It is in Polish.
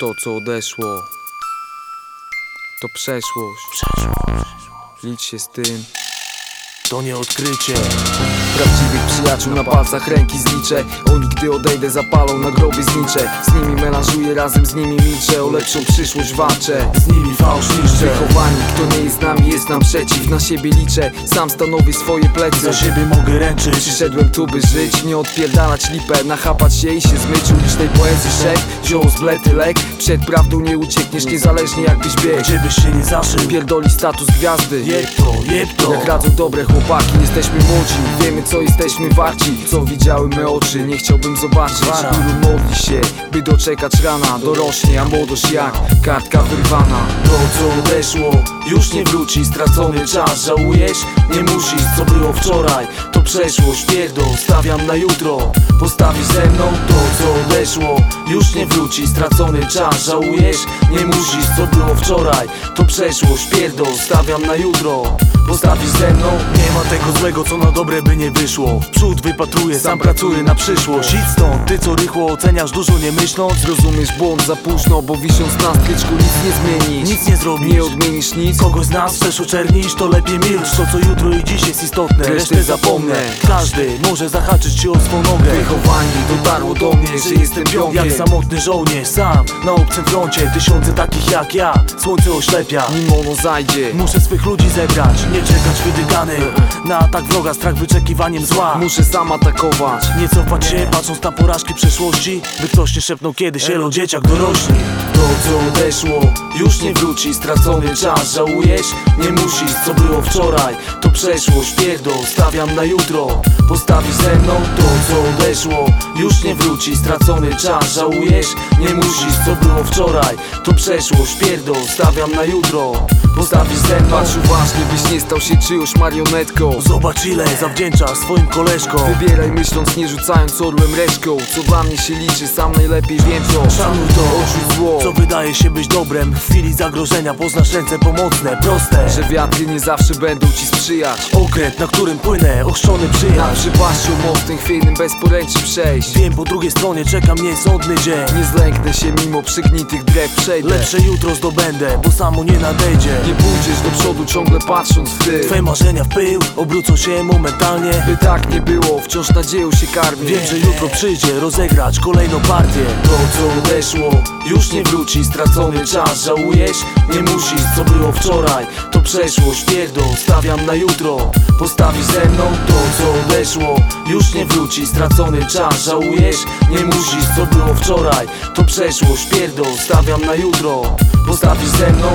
To co odeszło. To przeszłość. Licz się z tym. To nie odkrycie. Prawdziwych przyjaciół na palcach ręki zliczę Oni gdy odejdę zapalą na groby znicze. Z nimi melanżuję, razem z nimi milczę. O lepszą przyszłość walczę. Z nimi fałsz niszczę Wychowani, kto nie jest z nami jest nam przeciw Na siebie liczę, sam stanowię swoje plecy. Za siebie mogę ręczyć. Przyszedłem tu by żyć, nie odpierdalać lipę. Nachapać się i się zmyć, ulicznej poezji szek Wziął z blety lek, przed prawdą nie uciekniesz Niezależnie jakbyś biegł. Gdzie byś się nie zaszył? Pierdoli status gwiazdy. Jeb to, jeb to. Jak radzą dobre chłopaki, jesteśmy młodzi. Wiemy co jesteśmy warci. Co widziały me oczy, nie chciałbym zobaczyć. Ilu modli się, by doczekać rana. Dorośnie, a młodość jak kartka wyrwana. To co odeszło już nie wróci Stracony czas żałujesz? Nie musisz Co było wczoraj. To przeszłość Pierdol stawiam na jutro. Postawisz ze mną to co odeszło już nie wróci Stracony czas żałujesz? Nie musisz Co było wczoraj. To przeszłość Pierdol stawiam na jutro Postawisz ze mną. Nie ma tego złego co na dobre by nie wyszło. Przód wypatruję sam pracuję na przyszłość. Idź stąd ty co rychło oceniasz dużo nie myśląc. Zrozumiesz błąd za późno, bo wisząc na stryczku nic nie zmienisz. Nic nie zrobisz. Nie odmienisz nic. Kogoś z nas chcesz oczernić, to lepiej milcz. To co jutro i dziś jest istotne, resztę zapomnę. Każdy może zahaczyć ci o swą nogę. Wychowani, dotarło do mnie, że jestem pionkiem Jak samotny żołnierz, sam na obcym froncie. Tysiące takich jak ja, słońce oślepia. Nim ono zajdzie. Muszę swych ludzi zebrać, nie czekać wydygany Na atak wroga, strach wyczekiwaniem zła. Muszę sam atakować Nie cofać się, patrząc na porażki przeszłości. By ktoś nie szepnął kiedyś, elo dzieciak dorośli. To co odeszło, już nie wróci. Stracony czas, żałujesz? Nie musisz, co było wczoraj To przeszłość, pierdol, stawiam na jutro. Postawisz ze mną? To co odeszło Już nie wróci, stracony czas, żałujesz? Nie musisz, co było wczoraj To przeszłość, pierdol, stawiam na jutro Postawisz mną Patrz uważnie, byś nie stał się czyjąś marionetką. Zobacz ile zawdzięczasz swoim koleżkom. Wybieraj myśląc, nie rzucając orłem reszką Co dla mnie się liczy, sam najlepiej wiem co Szanuj to, Odrzuć zło. Co wydaje się być dobrem W chwili zagrożenia poznasz ręce pomocne, proste. Że wiatry nie zawsze będą ci sprzyjać. Okręt, na którym płynę, ochrzczony Na przyjaźń przypaściu mostym chwiejnym bez poręczy przejść. Wiem, po drugiej stronie czeka mnie sądny dzień. Nie zlęknę się mimo przygnitych drew przejdę. Lepsze jutro zdobędę, bo samo nie nadejdzie Nie pójdziesz do przodu ciągle patrząc w tył. Twe marzenia w pył obrócą się momentalnie. By tak nie było, wciąż nadzieją się karmię. Wiem, że jutro przyjdzie rozegrać kolejną partię. To co odeszło już nie wróci. Stracony czas żałujesz? Nie musisz, co było wczoraj To przeszłość, pierdol, stawiam na jutro. Postawisz ze mną. To co odeszło Już nie wróci. Stracony czas żałujesz? Nie musisz, co było wczoraj To przeszłość, pierdol, stawiam na jutro. Postawisz ze mną